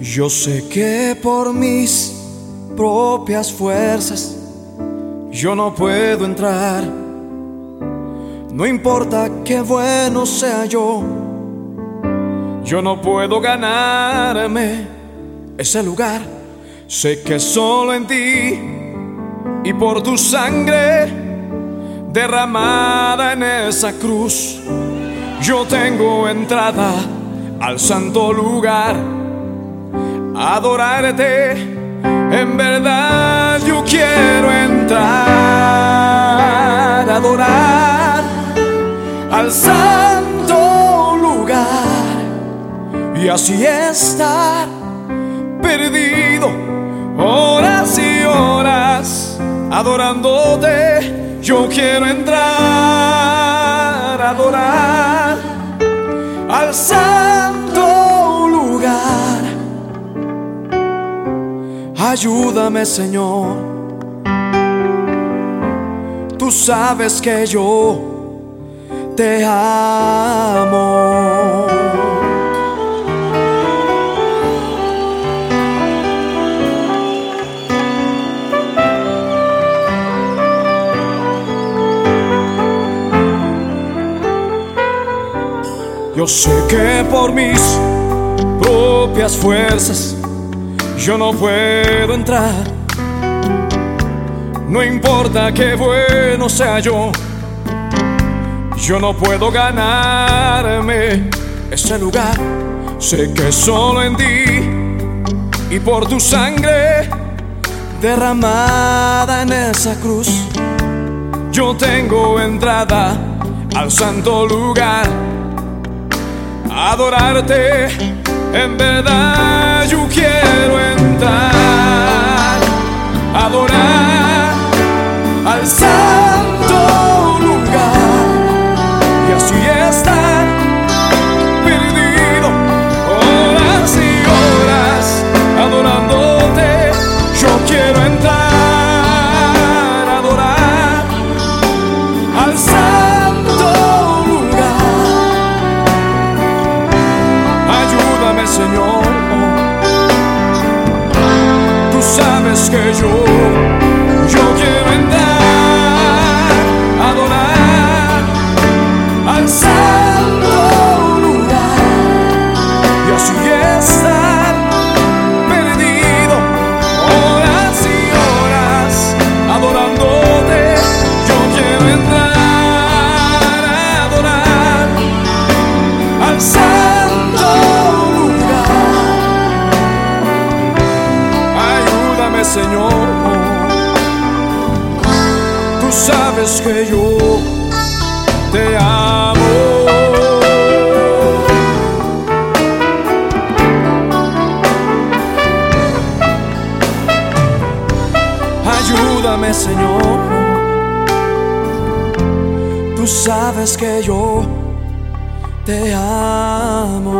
Yo sé que por mis propias fuerzas yo no puedo entrar. No importa qué bueno sea yo, yo no puedo ganarme ese lugar. Sé que solo en ti y por tu sangre derramada en esa cruz, yo tengo entrada al santo lugar. Adorarte, en verdad yo quiero entrar. Adorar al santo lugar y así estar perdido horas y horas adorándote. Yo quiero entrar, adorar al santo Ayúdame, Señor. Tú sabes que yo te amo. Yo sé que por mis propias fuerzas yo no puedo entrar. No importa qué bueno sea yo, yo no puedo ganarme ese lugar. Sé que solo en ti y por tu sangre derramada en esa cruz, yo tengo entrada al santo lugar adorarte. En verdad yo quiero entrar, adorar al sabes que yo, yo quiero Señor. Tú sabes que yo te amo. Ayúdame, Señor. Tú sabes que yo te amo.